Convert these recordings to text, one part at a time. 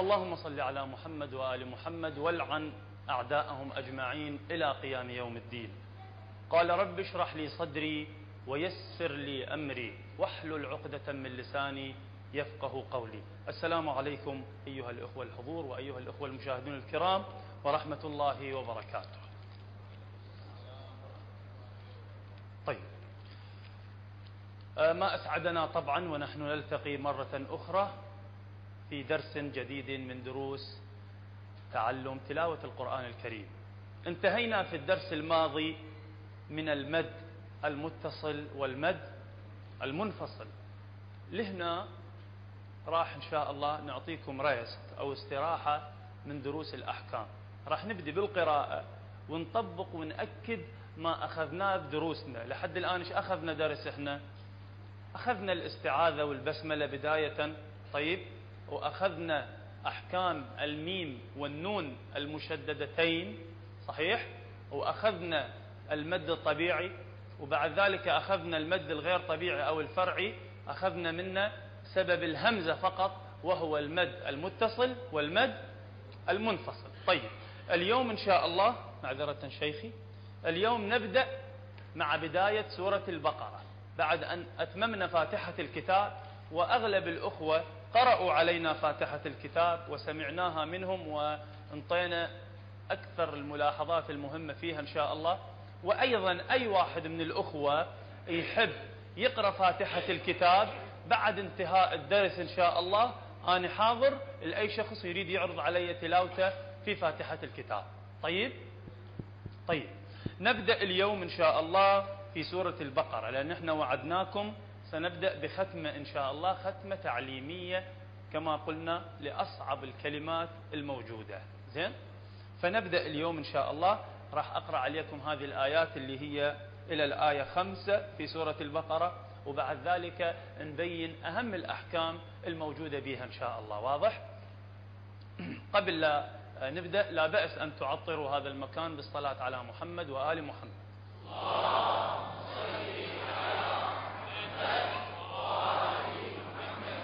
اللهم صل على محمد وآل محمد والعن أعداءهم أجمعين إلى قيام يوم الدين. قال رب اشرح لي صدري ويسر لي أمري واحلل عقدة من لساني يفقه قولي. السلام عليكم أيها الأخوة الحضور وأيها الأخوة المشاهدون الكرام ورحمة الله وبركاته. طيب. آه، ما أسعدنا طبعا ونحن نلتقي مرة أخرى في درس جديد من دروس تعلم تلاوة القرآن الكريم. انتهينا في الدرس الماضي من المد المتصل والمد المنفصل. لهنا راح إن شاء الله نعطيكم ريست أو استراحة من دروس الأحكام. راح نبدي بالقراءة ونطبق ونأكد ما أخذناه بدروسنا. لحد الآن إيش أخذنا درس إحنا؟ أخذنا الاستعاذة والبسملة بداية. طيب؟ وأخذنا أحكام الميم والنون المشددتين صحيح؟ وأخذنا المد الطبيعي وبعد ذلك أخذنا المد الغير طبيعي أو الفرعي أخذنا منه سبب الهمزة فقط وهو المد المتصل والمد المنفصل. طيب اليوم إن شاء الله معذرة شيخي اليوم نبدأ مع بداية سورة البقرة بعد أن أتممنا فاتحة الكتاب وأغلب الأخوة قرأوا علينا فاتحة الكتاب وسمعناها منهم وانطينا أكثر الملاحظات المهمة فيها إن شاء الله. وأيضا أي واحد من الأخوة يحب يقرأ فاتحة الكتاب بعد انتهاء الدرس إن شاء الله أنا حاضر لأي شخص يريد يعرض علي تلاوته في فاتحة الكتاب. طيب؟ طيب. نبدأ اليوم إن شاء الله في سورة البقرة لأن إحنا وعدناكم سنبدأ بختمة إن شاء الله ختمة تعليمية كما قلنا لأصعب الكلمات الموجودة. زين؟ فنبدأ اليوم إن شاء الله. راح أقرأ عليكم هذه الآيات اللي هي إلى الآية خمسة في سورة البقرة وبعد ذلك نبين أهم الأحكام الموجودة بها إن شاء الله. واضح؟ قبل لا نبدأ لا بأس أن تعطروا هذا المكان بالصلاة على محمد وآل محمد.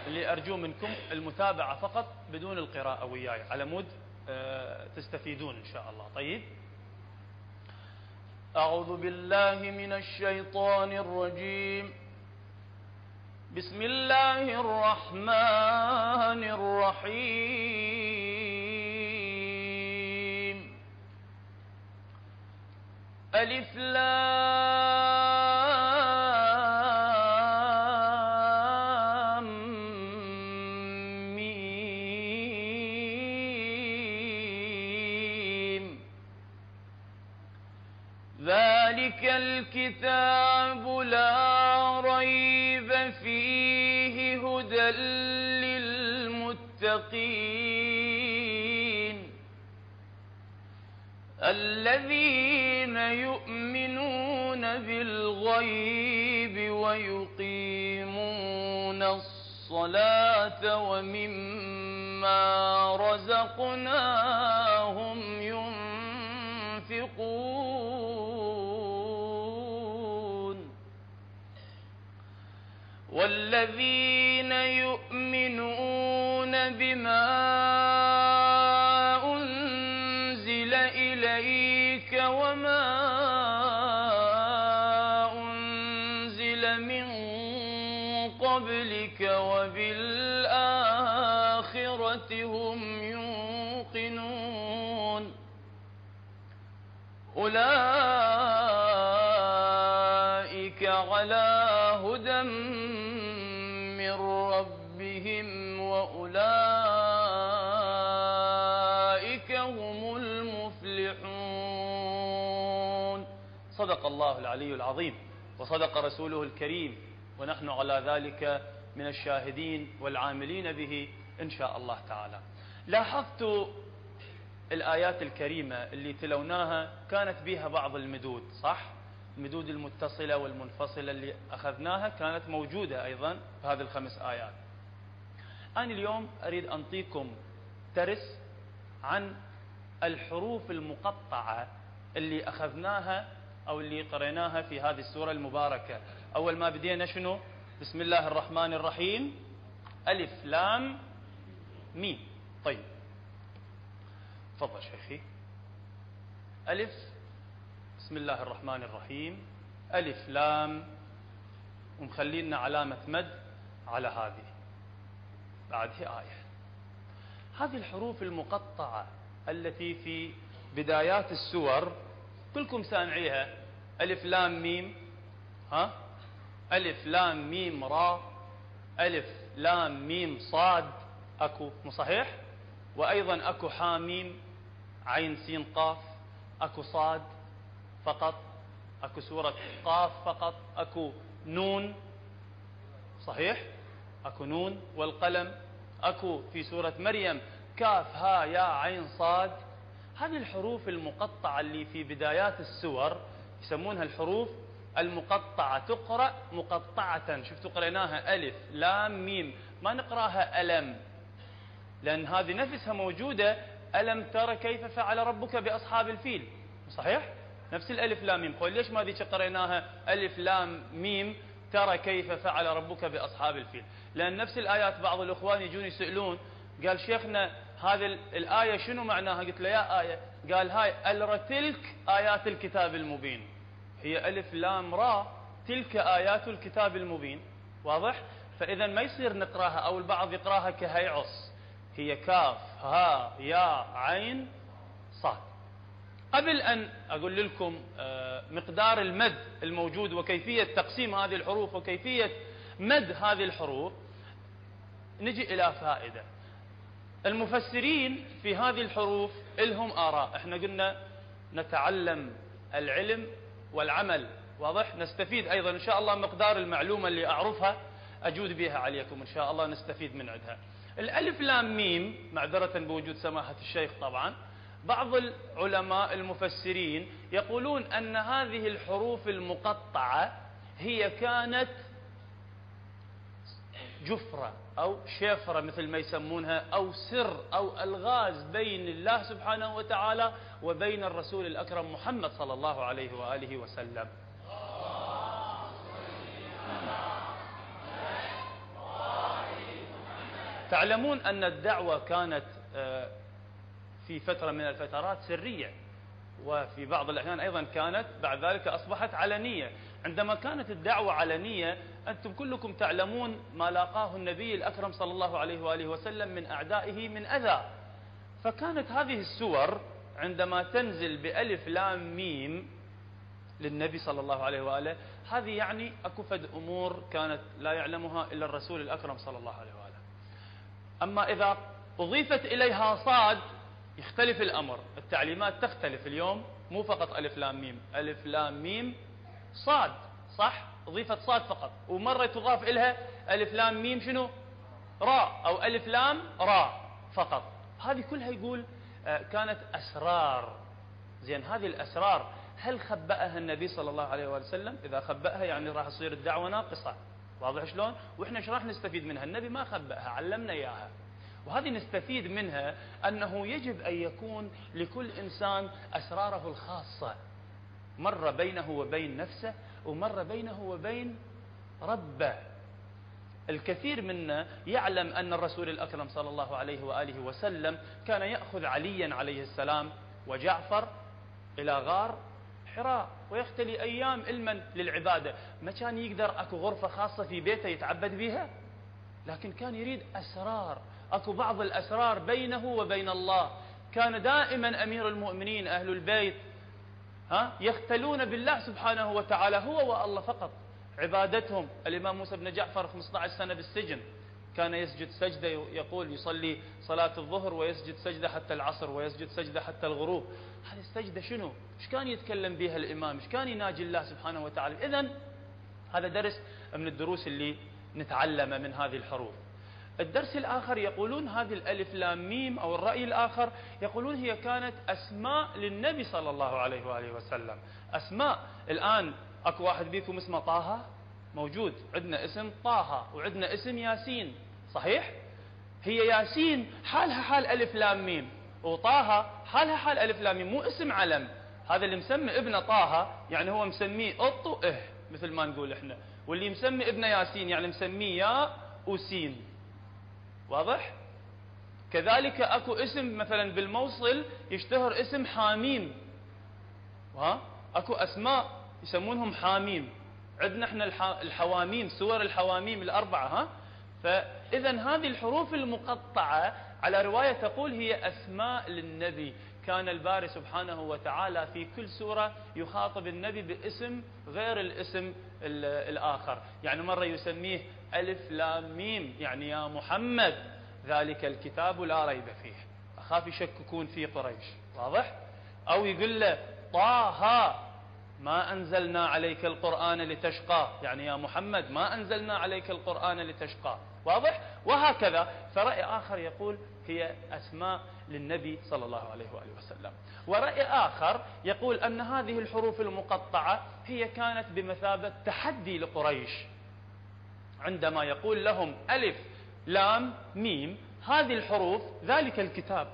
اللي أرجو منكم المتابعة فقط بدون القراءة وياي. على مود آه، تستفيدون إن شاء الله. طيب. أعوذ بالله من الشيطان الرجيم. بسم الله الرحمن الرحيم. ألف لام الذين يؤمنون بالغيب ويقيمون الصلاة ومما رزقناهم ينفقون والذين يؤمنون بما الله العلي العظيم وصدق رسوله الكريم ونحن على ذلك من الشاهدين والعاملين به إن شاء الله تعالى لاحظت الآيات الكريمة اللي تلوناها كانت بها بعض المدود صح؟ المدود المتصلة والمنفصلة اللي أخذناها كانت موجودة أيضا في هذه الخمس آيات أنا اليوم أريد أنطيكم درس عن الحروف المقطعة اللي أخذناها أو اللي قريناها في هذه السورة المباركة. أول ما بدينا شنو؟ بسم الله الرحمن الرحيم. ألف لام ميم. طيب. تفضل شيخي. ألف. بسم الله الرحمن الرحيم. ألف لام. ومخلينا علامة مد على هذه. بعده آية. هذه الحروف المقطعة التي في بدايات السور كلكم سامعيها. ألف لام ميم. ها؟ ألف لام ميم را. ألف لام ميم صاد. أكو مو صحيح؟ وأيضا أكو حاميم عين سين قاف. أكو صاد فقط. أكو سورة قاف فقط. أكو نون. صحيح؟ أكو نون والقلم. أكو في سورة مريم كاف ها يا عين صاد. هذه الحروف المقطعة اللي في بدايات السور يسمونها الحروف المقطعة. تقرأ مقطعة. شفتوا قريناها ألف لام ميم. ما نقرأها ألم؟ لأن هذه نفسها موجودة. ألم ترى كيف فعل ربك بأصحاب الفيل؟ صحيح؟ نفس الألف لام ميم. قول ليش ما ذيك قريناها ألف لام ميم؟ ترى كيف فعل ربك بأصحاب الفيل. لأن نفس الآيات بعض الإخوان يجون يسألون. قال شيخنا هذه الآية شنو معناها؟ قلت له يا آية. قال هاي ألر تلك آيات الكتاب المبين. هي ألف لام را تلك آيات الكتاب المبين. واضح؟ فإذا ما يصير نقراها أو البعض يقراها كهيعص. هي كاف ها يا عين صاد. قبل أن أقول لكم آه، مقدار المد الموجود وكيفية تقسيم هذه الحروف وكيفية مد هذه الحروف نجي إلى فائدة. المفسرين في هذه الحروف لهم آراء. إحنا قلنا نتعلم العلم والعمل واضح؟ نستفيد أيضا. إن شاء الله مقدار المعلومة اللي أعرفها أجود بها عليكم. إن شاء الله نستفيد من عندها. الألف لام ميم معذرة بوجود سماحة الشيخ طبعا. بعض العلماء المفسرين يقولون أن هذه الحروف المقطعة هي كانت جفرة أو شفرة مثل ما يسمونها أو سر أو ألغاز بين الله سبحانه وتعالى وبين الرسول الأكرم محمد صلى الله عليه وآله وسلم. تعلمون أن الدعوة كانت آه، في فترة من الفترات سرية وفي بعض الأحيان أيضا كانت بعد ذلك أصبحت علنية. عندما كانت الدعوة علنية أنتم كلكم تعلمون ما لاقاه النبي الأكرم صلى الله عليه وآله وسلم من أعدائه من أذى. فكانت هذه السور عندما تنزل بألف لام ميم للنبي صلى الله عليه وآله هذه يعني أكفد أمور كانت لا يعلمها إلا الرسول الأكرم صلى الله عليه وآله. أما إذا أضيفت إليها صاد يختلف الأمر. التعليمات تختلف اليوم مو فقط ألف لام ميم. ألف لام ميم صاد صح؟ أضيفت صاد فقط. ومرة تضاف إلها ألف لام ميم شنو؟ راء. أو ألف لام راء فقط. هذه كلها يقول آه، كانت أسرار. زين هذه الأسرار هل خبأها النبي صلى الله عليه وسلم؟ إذا خبأها يعني راح تصير الدعوة ناقصة. واضح شلون؟ وإحنا إيش راح نستفيد منها؟ النبي ما خبأها علمنا إياها. وهذه نستفيد منها أنه يجب أن يكون لكل إنسان أسراره الخاصة. مرة بينه وبين نفسه ومرة بينه وبين ربه الكثير منا يعلم أن الرسول الأكرم صلى الله عليه وآله وسلم كان يأخذ عليا عليه السلام وجعفر إلى غار حراء ويختلي أيام علما للعبادة. ما كان يقدر أكو غرفة خاصة في بيته يتعبد بها لكن كان يريد أسرار. أكو بعض الأسرار بينه وبين الله. كان دائما أمير المؤمنين أهل البيت ها يختلون بالله سبحانه وتعالى هو والله فقط. عبادتهم الإمام موسى بن جعفر 15 سنة بالسجن كان يسجد سجدة يقول يصلي صلاة الظهر ويسجد سجدة حتى العصر ويسجد سجدة حتى الغروب. هذه السجدة شنو؟ إيش كان يتكلم بها الإمام؟ إيش كان يناجي الله سبحانه وتعالى؟ إذا هذا درس من الدروس اللي نتعلم من هذه الحروف. الدرس الآخر يقولون هذه الألف لام ميم أو الرأي الآخر يقولون هي كانت أسماء للنبي صلى الله عليه وآله وسلم. أسماء. الآن أكو واحد بيكم اسمه طه؟ موجود. عندنا اسم طه وعندنا اسم ياسين. صحيح؟ هي ياسين حالها حال ألف لام ميم. وطه حالها حال ألف لام ميم. مو اسم علم. هذا اللي مسمي ابنه طه يعني هو مسميه قط وإه مثل ما نقول إحنا. واللي مسمي ابنه ياسين يعني مسميه ياء وسين واضح؟ كذلك اكو اسم مثلا بالموصل يشتهر اسم حاميم. ها؟ اكو اسماء يسمونهم حاميم. عندنا إحنا الحواميم سور الحواميم الاربعة ها؟ فاذا هذه الحروف المقطعة على رواية تقول هي أسماء للنبي. كان الباري سبحانه وتعالى في كل سورة يخاطب النبي باسم غير الاسم الآخر. يعني مرة يسميه ألف لام ميم. يعني يا محمد ذلك الكتاب لا ريب فيه. أخاف يشككون في قريش. واضح؟ أو يقول له طه ما أنزلنا عليك القرآن لتشقى. يعني يا محمد ما أنزلنا عليك القرآن لتشقى. واضح؟ وهكذا. فرأي آخر يقول هي أسماء للنبي صلى الله عليه وآله وسلم. ورأي آخر يقول أن هذه الحروف المقطعة هي كانت بمثابة تحدي لقريش. عندما يقول لهم ألف لام ميم هذه الحروف ذلك الكتاب.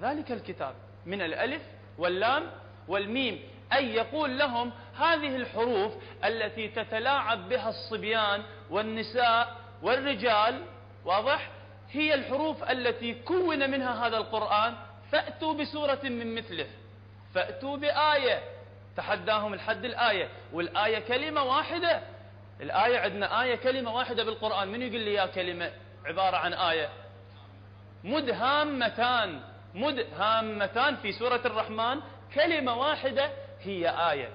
ذلك الكتاب من الألف واللام والميم. أي يقول لهم هذه الحروف التي تتلاعب بها الصبيان والنساء والرجال واضح؟ هي الحروف التي كون منها هذا القرآن. فأتوا بسورة من مثله. فأتوا بآية. تحداهم الحد الآية. والآية كلمة واحدة. الآية عندنا آية كلمة واحدة بالقرآن. من يقول لي يا كلمة؟ عبارة عن آية. مدهامتان مدهامتان في سورة الرحمن. كلمة واحدة هي آية.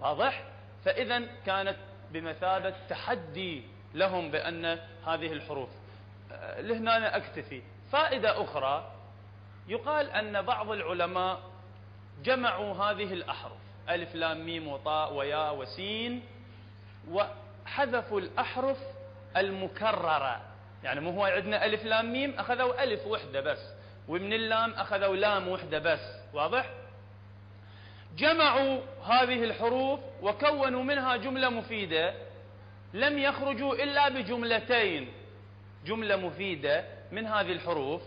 واضح؟ فإذا كانت بمثابة تحدي لهم بأن هذه الحروف. لهنا أنا أكتفي. فائدة أخرى يقال أن بعض العلماء جمعوا هذه الأحرف. ألف لام ميم وطاء وياء وسين. وحذفوا الأحرف المكررة. يعني مو هو عندنا ألف لام ميم أخذوا ألف وحدة بس. ومن اللام أخذوا لام وحدة بس. واضح؟ جمعوا هذه الحروف وكونوا منها جملة مفيدة. لم يخرجوا إلا بجملتين. جملة مفيدة من هذه الحروف.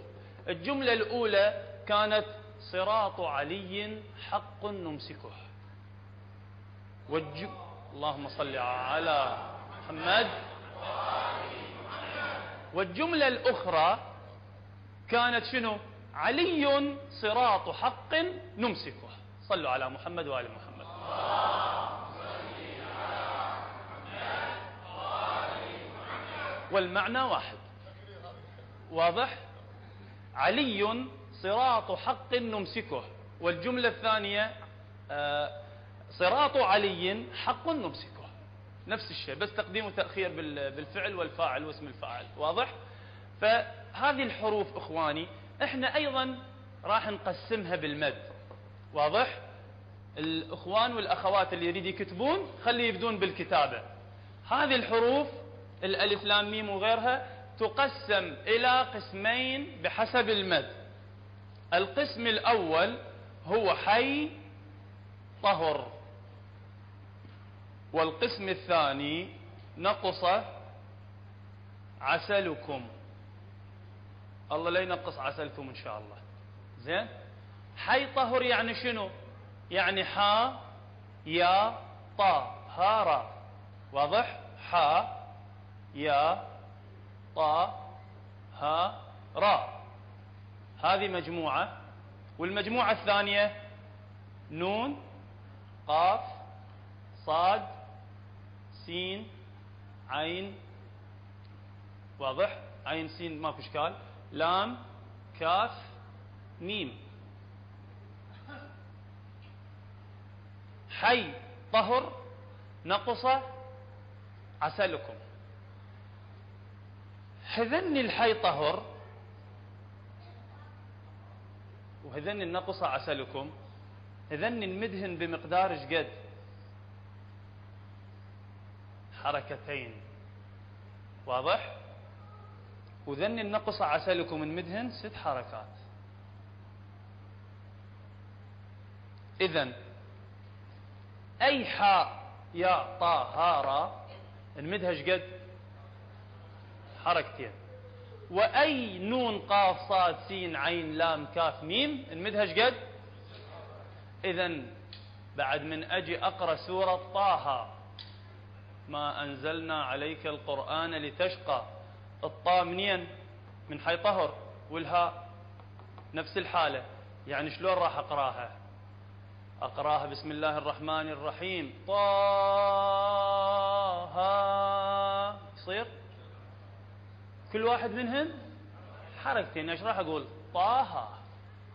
الجملة الأولى كانت صراط علي حق نمسكه. والج... اللهم صل على محمد. والجملة الأخرى كانت شنو؟ علي صراط حق نمسكه. صلوا على محمد وآل محمد. والمعنى واحد. واضح؟ علي صراط حق نمسكه. والجملة الثانية آه، صراط علي حق نمسكه نفس الشيء بس تقديم وتأخير بالفعل والفاعل واسم الفاعل واضح؟ فهذه الحروف إخواني إحنا أيضا راح نقسمها بالمد واضح؟ الإخوان والأخوات اللي يريد يكتبون خلي يبدون بالكتابة. هذه الحروف الألف لام ميم وغيرها تقسم إلى قسمين بحسب المد. القسم الأول هو حي طهر. والقسم الثاني نقص عسلكم. الله لا ينقص عسلكم إن شاء الله. زين؟ حي طهر يعني شنو؟ يعني حا يا طا هارا واضح؟ حا يا طا ها را. هذه مجموعة. والمجموعة الثانية نون قاف صاد سين عين واضح؟ عين سين ماكو إشكال. لام كاف ميم. حي طهر نقص عسلكم. هذن الحي طهر. وهذن النقص عسلكم. هذن المدهن بمقدار إيش قد؟ حركتين. واضح؟ وذن النقص عسلكم المدهن ست حركات. اذا أي حاء يا طا ها را المدهش قد؟ حركتين. وأي نون قاف صاد سين عين لام كاف ميم نمدها قد؟ إذا بعد من أجي أقرأ سورة طه ما أنزلنا عليك القرآن لتشقى. الطاء منين؟ من حي طهر والهاء؟ نفس الحالة. يعني شلون راح أقراها؟ أقراها بسم الله الرحمن الرحيم. طه. يصير؟ كل واحد منهم؟ حركتين. إيش راح أقول؟ طه.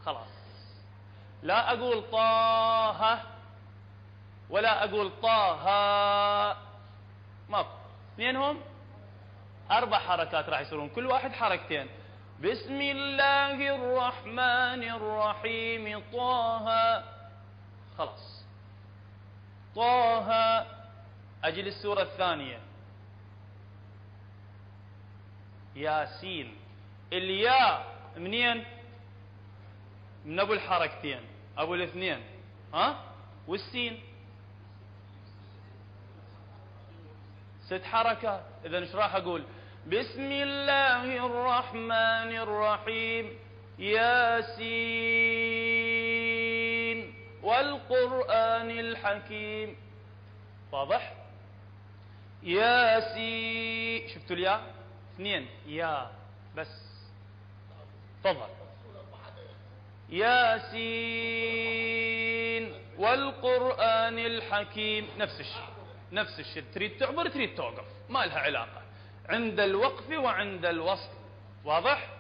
خلاص. لا أقول طه ولا أقول طه. ما اثنينهم أربع حركات راح يصيرون. كل واحد حركتين. بسم الله الرحمن الرحيم. طه. خلاص. طه. أجل السورة الثانية. ياسين. الياء منين؟ من أبو الحركتين. أبو الاثنين. ها؟ والسين. ست حركات. إذا إيش راح أقول؟ بسم الله الرحمن الرحيم. ياسين. والقرآن الحكيم. واضح؟ ياسين. شفتوا الياء؟ اثنين. يا. بس. تفضل. ياسين. والقرآن الحكيم. نفس الشيء. نفس الشيء. تريد تعبر تريد توقف. ما لها علاقة. عند الوقف وعند الوصل واضح؟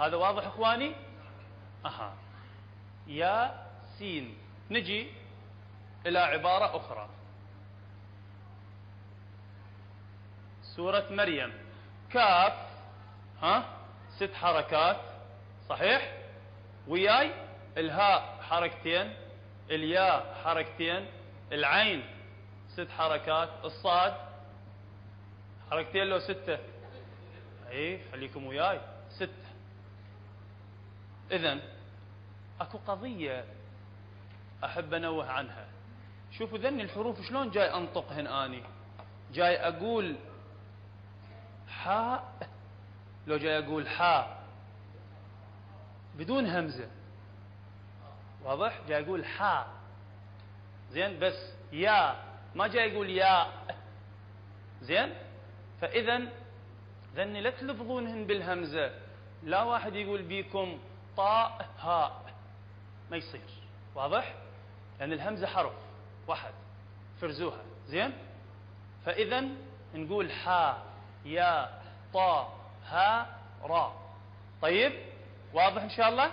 هذا واضح إخواني؟ أها. يا سين. نجي إلى عبارة أخرى. سورة مريم. كاف. ها؟ ست حركات. صحيح؟ وياي؟ الهاء حركتين. الياء حركتين. العين ست حركات. الصاد. حركتين لو ستة. إي خليكم وياي. ستة. اذا أكو قضية أحب أنوه عنها. شوفوا ذني الحروف شلون جاي انطقهن آني. جاي أقول حاء لو جاي أقول حاء بدون همزة. واضح؟ جاي أقول حاء زين؟ بس. يا. ما جاي يقول يا زين فإذا ذني لا تلفظونهن بالهمزة لا واحد يقول بيكم طاء هاء ما يصير. واضح؟ لأن الهمزة حرف واحد. فرزوها. زين؟ فإذا نقول حا يا طا ها را. طيب؟ واضح إن شاء الله؟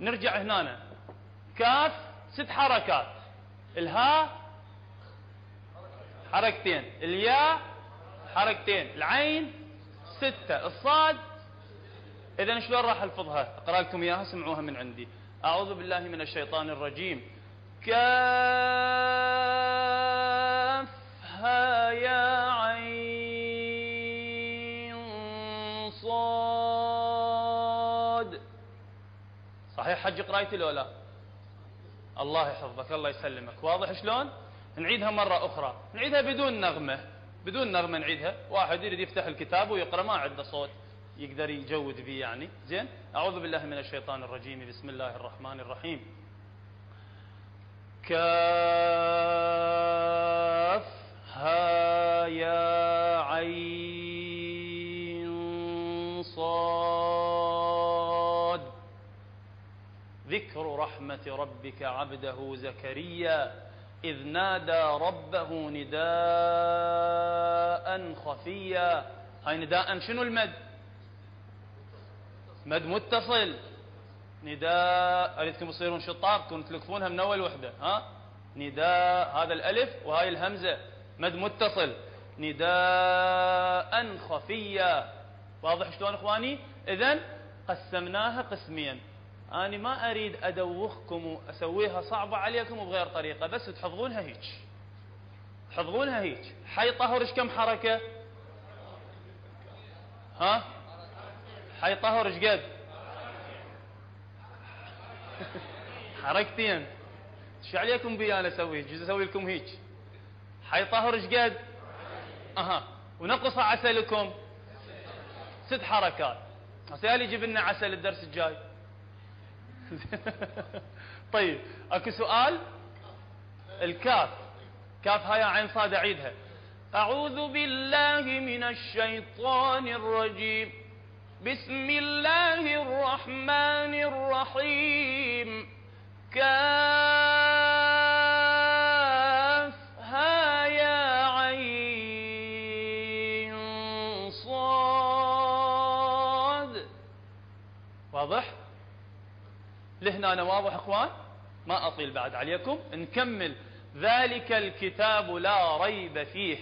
نرجع هنا. كاف ست حركات. الها حركتين الياء حركتين العين ستة الصاد. إذا شلون راح ألفظها؟ أقرأ لكم إياها اسمعوها من عندي. أعوذ بالله من الشيطان الرجيم. كافها يا عين صاد. صحيح حج قرايتي لو لا؟ الله يحفظك الله يسلمك. واضح شلون؟ نعيدها مرة أخرى. نعيدها بدون نغمة. بدون نغمة نعيدها. واحد يريد يفتح الكتاب ويقرأ ما عنده صوت يقدر يجود به يعني. زين؟ أعوذ بالله من الشيطان الرجيم. بسم الله الرحمن الرحيم. كاف ها يا عين صاد. ذكر رحمة ربك عبده زكريا. إذ نادى ربه نداء خفيا. هاي نداء شنو المد؟ مد متصل. نداء. أريدكم تصيرون شطار كنتم تلقفونها من أول وحدة. ها؟ نداء. هذا الألف وهاي الهمزة. مد متصل. نداء خفيا. واضح شلون إخواني؟ إذن قسمناها قسمين. أنا ما أريد أدوخكم وأسويها صعبة عليكم بغير طريقة بس تحفظونها هيك. تحفظونها هيك. حي طهر إيش كم حركة؟ ها؟ حي طهر إيش قد؟ حركتين. إيش عليكم بي أنا أسوي؟ جزء أسوي لكم هيك. حي طهر إيش قد؟ أها. ونقص عسلكم. ست حركات. هسه يجيب لنا عسل الدرس الجاي. طيب اكو سؤال؟ الكاف. كاف هاي عين صاد اعيدها أعوذ بالله من الشيطان الرجيم. بسم الله الرحمن الرحيم. كافها يا عين صاد. واضح؟ لهنا واضح أخوان؟ ما أطيل بعد عليكم. نكمل. ذلك الكتاب لا ريب فيه.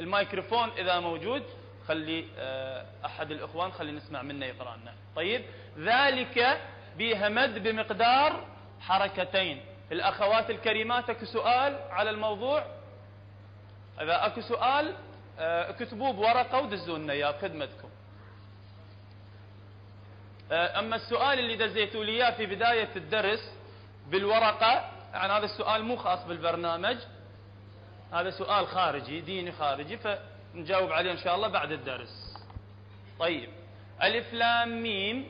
الميكروفون إذا موجود خلي آه، أحد الإخوان خلي نسمع منه يقرأ لنا طيب. ذلك بها مد بمقدار حركتين. الأخوات الكريمات أكو سؤال على الموضوع؟ إذا أكو سؤال آه، اكتبوه بورقة ودزوا لنا إياه بخدمتكم أما السؤال اللي دزيتوا لي إياه في بداية الدرس بالورقة يعني هذا السؤال مو خاص بالبرنامج هذا سؤال خارجي ديني خارجي فنجاوب عليه إن شاء الله بعد الدرس. طيب. ألف لام ميم.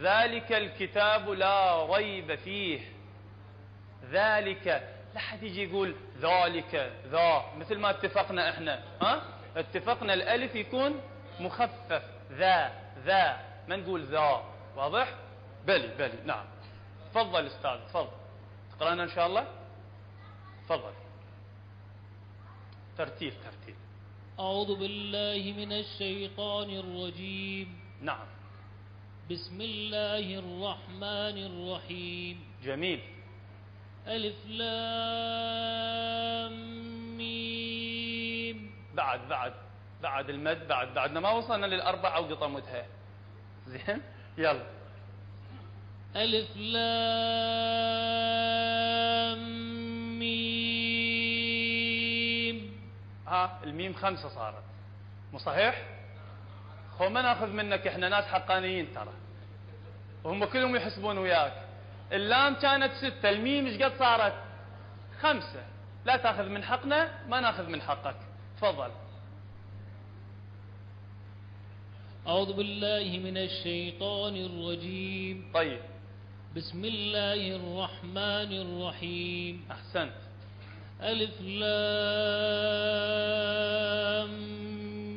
ذلك الكتاب لا ريب فيه. ذلك. لا حد يجي يقول ذلك ذا. مثل ما اتفقنا إحنا. ها؟ اتفقنا الألف يكون مخفف. ذا ذا. ما نقول ذا واضح؟ بلي بلي نعم. تفضل أستاذ تفضل. تقرأنا إن شاء الله؟ تفضل. ترتيل ترتيل أعوذ بالله من الشيطان الرجيم. نعم. بسم الله الرحمن الرحيم. جميل. ألف لام ميم. بعد بعد بعد المد بعد بعدنا ما وصلنا للأربعة وقطمتها زين؟ يلا. ألف لام ميم. ها الميم خمسة صارت. مو صحيح؟ خو ما ناخذ منك إحنا ناس حقانيين ترى. وهم كلهم يحسبون وياك. اللام كانت ستة الميم إيش قد صارت؟ خمسة. لا تأخذ من حقنا ما نأخذ من حقك. تفضل. أعوذ بالله من الشيطان الرجيم. طيب. بسم الله الرحمن الرحيم. أحسنت. ألف لام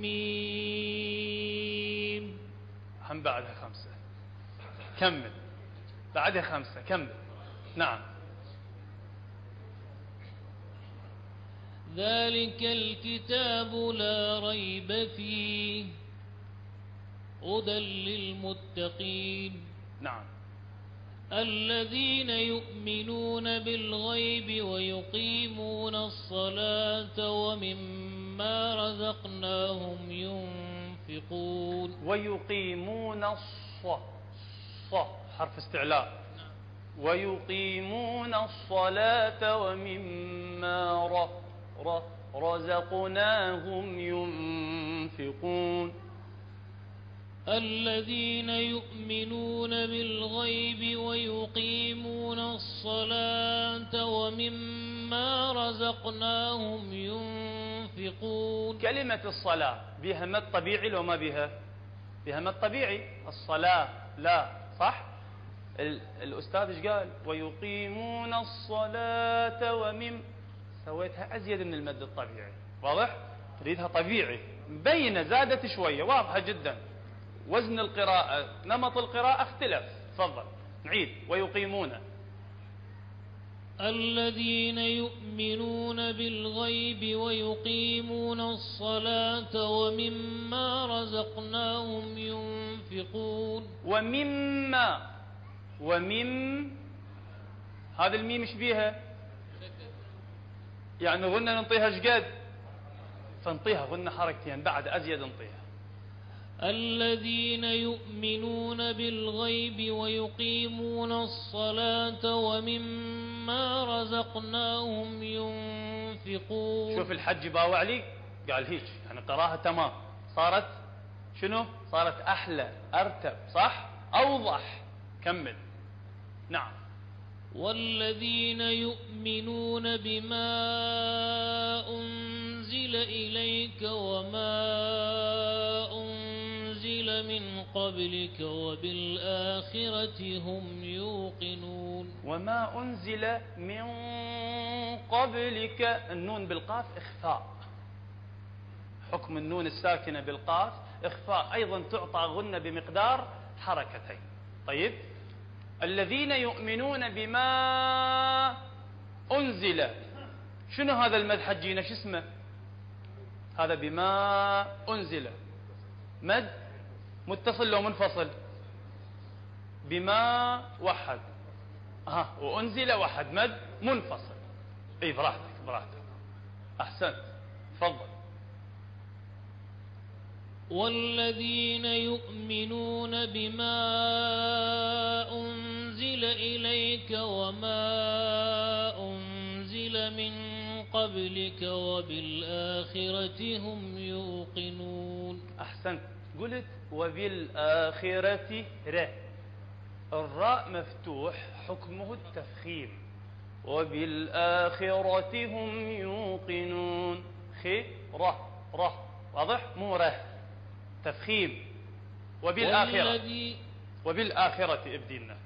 ميم. هم بعدها خمسة. كمل. بعدها خمسة. كمل. نعم. ذلك الكتاب لا ريب فيه. هدى للمتقين. نعم. الذين يؤمنون بالغيب ويقيمون الصلاة ومما رزقناهم ينفقون. ويقيمون الص ص حرف استعلاء. ويقيمون الصلاة ومما ر ر رزقناهم ينفقون. الذين يؤمنون بالغيب ويقيمون الصلاة ومما رزقناهم ينفقون. كلمة الصلاة بها مد طبيعي لو ما بها؟ بها مد طبيعي الصلاة لا صح؟ ال- الأستاذ إيش قال؟ ويقيمون الصلاة ومن سويتها أزيد من المد الطبيعي واضح؟ تريدها طبيعي مبينة زادت شوية واضحة جدا. وزن القراءة نمط القراءة اختلف. تفضل. نعيد. ويقيمون. الذين يؤمنون بالغيب ويقيمون الصلاة ومما رزقناهم ينفقون. ومما ومن هذا الميم إيش بيها يعني غنى ننطيها إيش قد؟ فنطيها غنى حركتين بعد أزيد نطيها الذين يؤمنون بالغيب ويقيمون الصلاة ومما رزقناهم ينفقون. شوف الحج باوع لي؟ قال هيك يعني قراها تمام. صارت شنو؟ صارت أحلى أرتب صح؟ أوضح. كمل. نعم. والذين يؤمنون بما أنزل إليك وما قبلك وبالآخرة هم يوقنون. وما أنزل من قبلك النون بالقاف إخفاء. حكم النون الساكنة بالقاف إخفاء. أيضا تعطى غنة بمقدار حركتين. طيب. الذين يؤمنون بما أنزل. شنو هذا المد حجينا شو اسمه؟ هذا بما أنزل. مد متصل لو منفصل. بما وحد. ها وأنزل وحد. مد منفصل. إي براحتك براحتك. أحسنت. تفضل. والذين يؤمنون بما أنزل إليك وما أنزل من قبلك وبالآخرة هم يوقنون. أحسنت. قلت وبالآخرة ر. الراء مفتوح حكمه التفخيم. وبالآخرة هم يوقنون. خي ره ره واضح؟ مو ره تفخيم. وبالآخرة. وبالآخرة ابدينا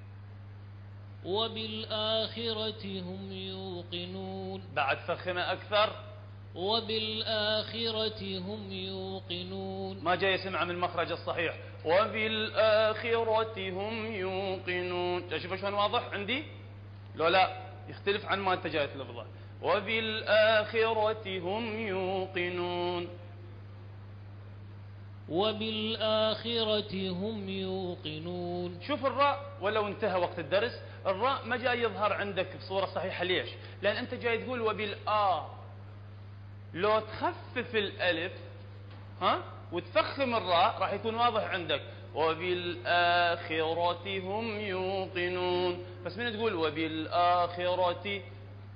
وبالآخرة هم يوقنون. بعد فخمة أكثر. وبالآخرة هم يوقنون. ما جاي يسمع من المخرج الصحيح. وبالآخرة هم يوقنون. شوف شلون واضح عندي؟ لو لا يختلف عن ما انت جاي تلفظه وبالآخرة هم يوقنون. وبالآخرة هم يوقنون. شوف الراء ولو انتهى وقت الدرس الراء ما جاي يظهر عندك بصورة صحيحة. ليش؟ لأن أنت جاي تقول وبالآ. لو تخفف الألف ها وتفخم الراء راح يكون واضح عندك. وبالآخرة هم يوقنون. بس من تقول وبالآخرة؟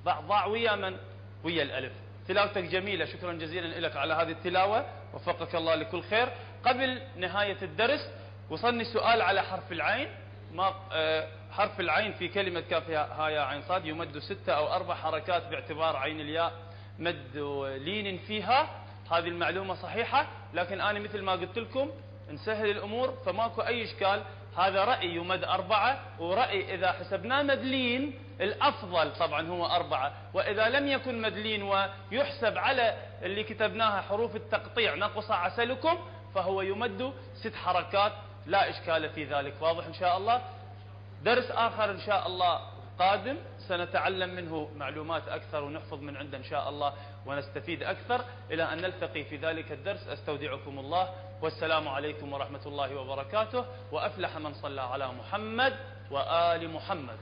ضع ضع ويا من؟ ويا الألف. تلاوتك جميلة شكرا جزيلا لك على هذه التلاوة. وفقك الله لكل خير. قبل نهاية الدرس وصلني سؤال على حرف العين. ما آه، حرف العين في كلمة كاف ها يا عين صاد يمد ستة أو أربع حركات باعتبار عين الياء. مد لين فيها. هذه المعلومة صحيحة لكن أنا مثل ما قلت لكم نسهل الأمور فماكو أي إشكال. هذا رأي يمد أربعة ورأي إذا حسبناه مدلين الأفضل طبعا هو أربعة. وإذا لم يكن مدلين ويحسب على اللي كتبناها حروف التقطيع نقص عسلكم فهو يمد ست حركات. لا إشكال في ذلك. واضح إن شاء الله؟ درس آخر إن شاء الله قادم. سنتعلم منه معلومات أكثر ونحفظ من عنده إن شاء الله ونستفيد أكثر. إلى أن نلتقي في ذلك الدرس أستودعكم الله. والسلام عليكم ورحمة الله وبركاته. وأفلح من صلى على محمد وآل محمد.